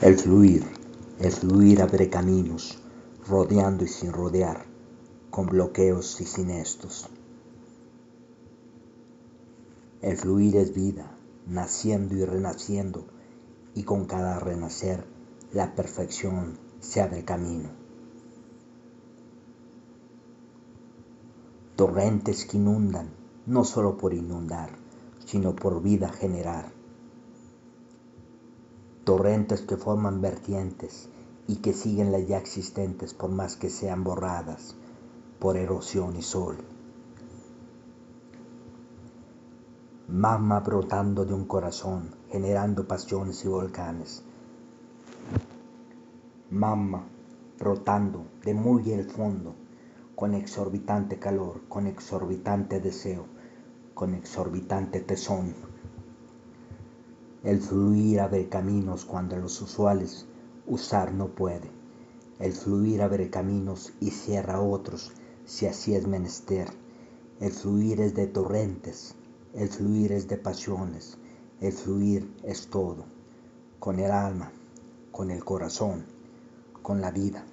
El fluir, el fluir abre caminos, rodeando y sin rodear, con bloqueos y sin estos. El fluir es vida, naciendo y renaciendo, y con cada renacer la perfección se abre camino. Torrentes que inundan, no solo por inundar, sino por vida generar torrentes que forman vertientes y que siguen las ya existentes por más que sean borradas por erosión y sol. Magma brotando de un corazón, generando pasiones y volcanes. Magma brotando de muy el fondo, con exorbitante calor, con exorbitante deseo, con exorbitante tesón. El fluir abre caminos cuando los usuales usar no puede. El fluir abre caminos y cierra otros si así es menester. El fluir es de torrentes, el fluir es de pasiones, el fluir es todo, con el alma, con el corazón, con la vida.